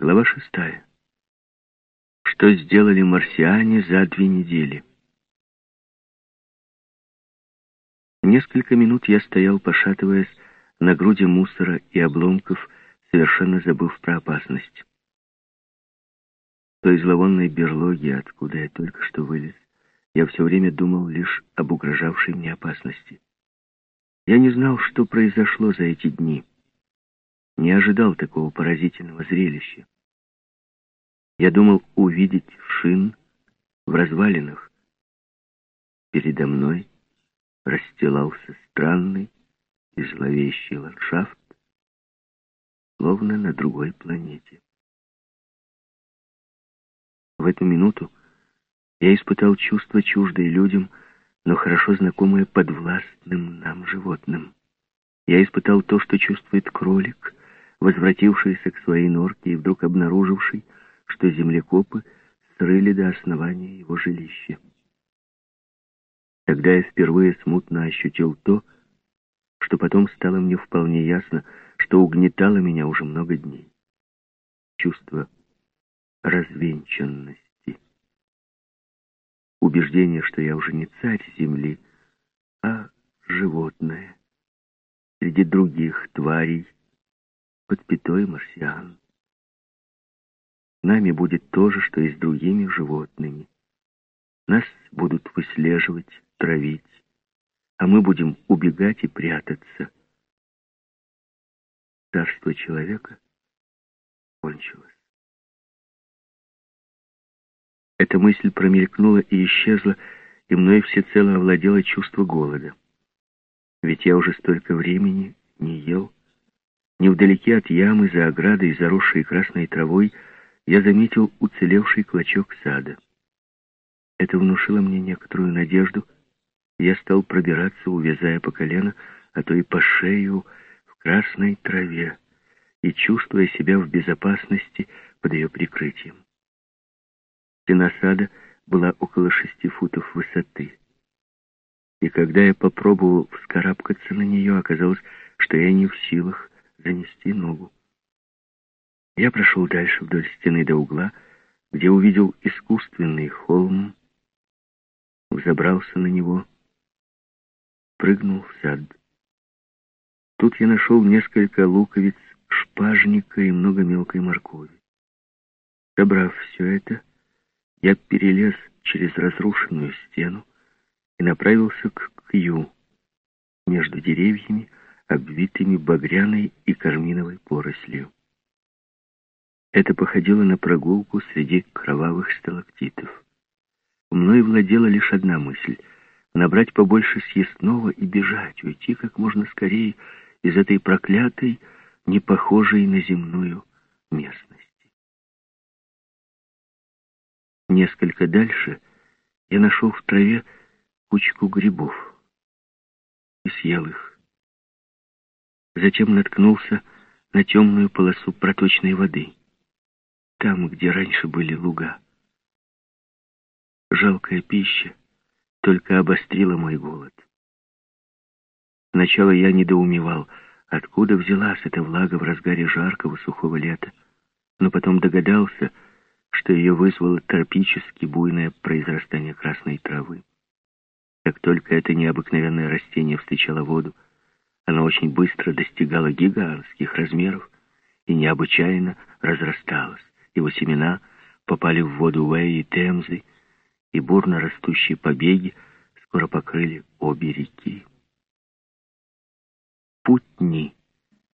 Глава шестая. Что сделали марсиане за две недели? Несколько минут я стоял, пошатываясь, на груди мусора и обломков, совершенно забыв про опасность. В той зловонной берлоге, откуда я только что вылез, я все время думал лишь об угрожавшей мне опасности. Я не знал, что произошло за эти дни не ожидал такого поразительного зрелища. Я думал увидеть шин в развалинах. Передо мной расстилался странный и зловещий ландшафт, словно на другой планете. В эту минуту я испытал чувство чуждое людям, но хорошо знакомое подвластным нам животным. Я испытал то, что чувствует кролик, возвратившийся к своей норке и вдруг обнаруживший, что землекопы срыли до основания его жилища. Тогда я впервые смутно ощутил то, что потом стало мне вполне ясно, что угнетало меня уже много дней. Чувство развенчанности. Убеждение, что я уже не царь земли, а животное. Среди других тварей, под пятой марсиан. Нами будет то же, что и с другими животными. Нас будут выслеживать, травить, а мы будем убегать и прятаться. Царство человека кончилось. Эта мысль промелькнула и исчезла, и мной всецело овладело чувство голода. Ведь я уже столько времени не ел, Невдалеке от ямы, за оградой, заросшей красной травой, я заметил уцелевший клочок сада. Это внушило мне некоторую надежду. Я стал пробираться, увязая по колено, а то и по шею в красной траве и чувствуя себя в безопасности под ее прикрытием. Стена сада была около шести футов высоты. И когда я попробовал вскарабкаться на нее, оказалось, что я не в силах занести ногу. Я прошел дальше вдоль стены до угла, где увидел искусственный холм, взобрался на него, прыгнул в сад. Тут я нашел несколько луковиц, шпажника и много мелкой моркови. Собрав все это, я перелез через разрушенную стену и направился к Кью. Между деревьями обвитыми багряной и карминовой порослью. Это походило на прогулку среди кровавых сталактитов. Мной владела лишь одна мысль — набрать побольше съестного и бежать, уйти как можно скорее из этой проклятой, не похожей на земную местности. Несколько дальше я нашел в траве кучку грибов и съел их затем наткнулся на темную полосу проточной воды, там, где раньше были луга. Жалкая пища только обострила мой голод. Сначала я недоумевал, откуда взялась эта влага в разгаре жаркого сухого лета, но потом догадался, что ее вызвало тропически буйное произрастание красной травы. Как только это необыкновенное растение встречало воду, она очень быстро достигала гигантских размеров и необычайно разрасталась. Его семена попали в воду Уэи и Темзы, и бурно растущие побеги скоро покрыли обе реки. Путни,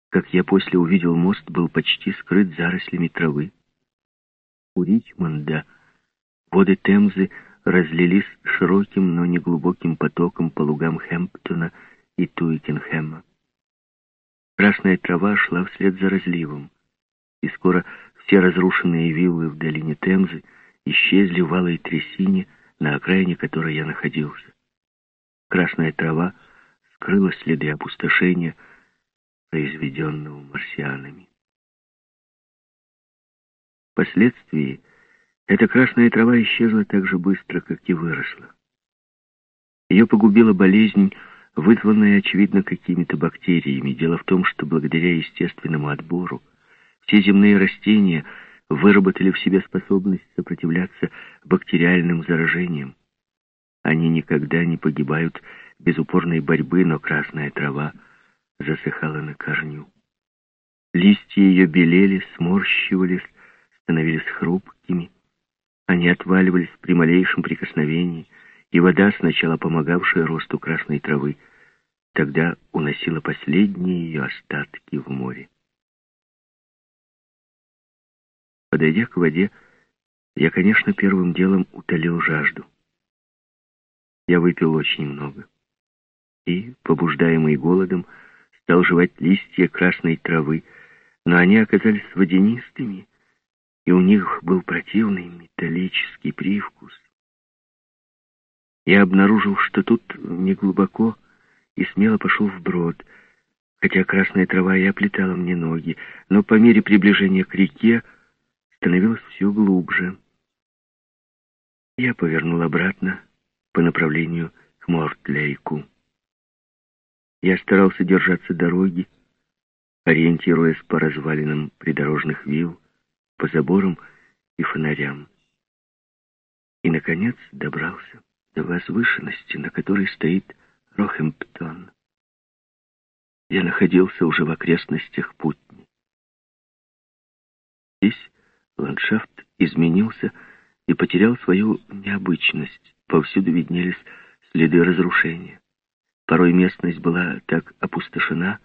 как я после увидел мост, был почти скрыт зарослями травы. У Ричмонда воды Темзы разлились широким, но неглубоким потоком по лугам Хэмптона и Туикенхэма. Красная трава шла вслед за разливом, и скоро все разрушенные виллы в долине Темзы исчезли в алой трясине, на окраине которой я находился. Красная трава скрыла следы опустошения, произведенного марсианами. Впоследствии эта красная трава исчезла так же быстро, как и выросла. Ее погубила болезнь, вызванная, очевидно, какими-то бактериями. Дело в том, что благодаря естественному отбору все земные растения выработали в себе способность сопротивляться бактериальным заражениям. Они никогда не погибают без упорной борьбы, но красная трава засыхала на корню. Листья ее белели, сморщивались, становились хрупкими. Они отваливались при малейшем прикосновении, и вода, сначала помогавшая росту красной травы, тогда уносила последние ее остатки в море. Подойдя к воде, я, конечно, первым делом утолил жажду. Я выпил очень много. И, побуждаемый голодом, стал жевать листья красной травы, но они оказались водянистыми, и у них был противный металлический привкус. Я обнаружил, что тут неглубоко, и смело пошел вброд, хотя красная трава и оплетала мне ноги, но по мере приближения к реке становилось все глубже. Я повернул обратно по направлению к Мортлейку. Я старался держаться дороги, ориентируясь по развалинам придорожных вилл, по заборам и фонарям. И, наконец, добрался до возвышенности, на которой стоит Рохемптон. Я находился уже в окрестностях Путни. Здесь Ландшафт изменился и потерял свою необычность. Повсюду виднелись следы разрушения. Порой местность была так опустошена,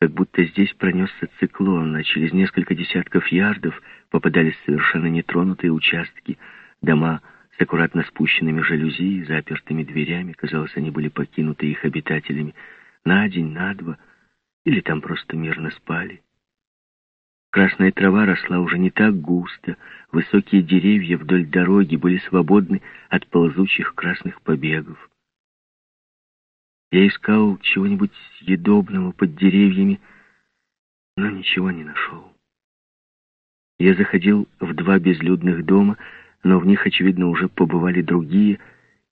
как будто здесь пронесся циклон, а через несколько десятков ярдов попадались совершенно нетронутые участки, дома с аккуратно спущенными жалюзи и запертыми дверями. Казалось, они были покинуты их обитателями на день, на два, или там просто мирно спали. Красная трава росла уже не так густо, высокие деревья вдоль дороги были свободны от ползучих красных побегов. Я искал чего-нибудь съедобного под деревьями, но ничего не нашел. Я заходил в два безлюдных дома, но в них, очевидно, уже побывали другие,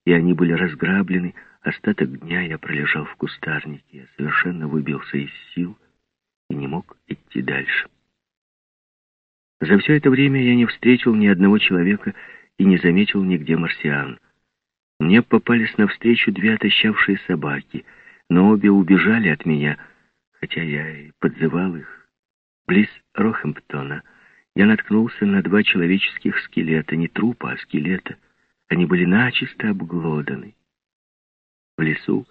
и они были разграблены. Остаток дня я пролежал в кустарнике, я совершенно выбился из сил и не мог идти дальше. За все это время я не встретил ни одного человека и не заметил нигде марсиан. Мне попались навстречу две отощавшие собаки, но обе убежали от меня, хотя я и подзывал их. Близ Рохемптона я наткнулся на два человеческих скелета, не трупа, а скелета. Они были начисто обглоданы. В лесу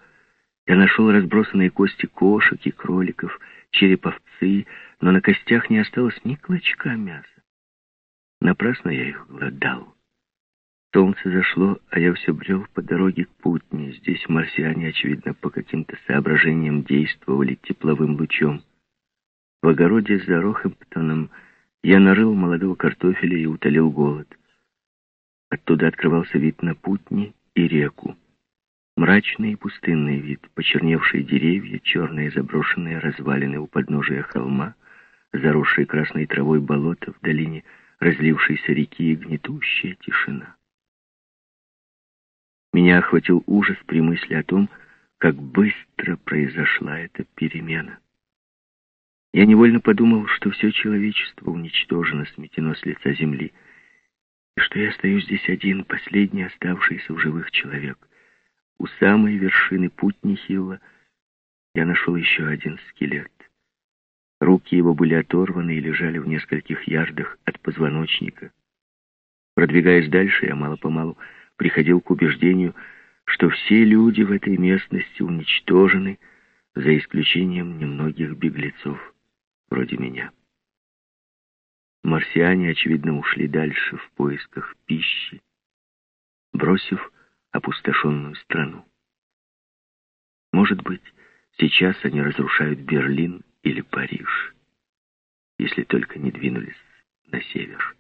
я нашел разбросанные кости кошек и кроликов, череп овцы, но на костях не осталось ни клочка мяса. Напрасно я их голодал. Солнце зашло, а я все брел по дороге к Путне. Здесь марсиане, очевидно, по каким-то соображениям действовали тепловым лучом. В огороде за Рохемптоном я нарыл молодого картофеля и утолил голод. Оттуда открывался вид на Путни и реку. Мрачный и пустынный вид, почерневшие деревья, черные заброшенные развалины у подножия холма, заросшие красной травой болото в долине разлившейся реки и гнетущая тишина. Меня охватил ужас при мысли о том, как быстро произошла эта перемена. Я невольно подумал, что все человечество уничтожено, сметено с лица земли, и что я остаюсь здесь один, последний оставшийся в живых человек — у самой вершины Путнихилла я нашел еще один скелет. Руки его были оторваны и лежали в нескольких ярдах от позвоночника. Продвигаясь дальше, я мало-помалу приходил к убеждению, что все люди в этой местности уничтожены, за исключением немногих беглецов, вроде меня. Марсиане, очевидно, ушли дальше в поисках пищи, бросив опустошенную страну. Может быть, сейчас они разрушают Берлин или Париж, если только не двинулись на север.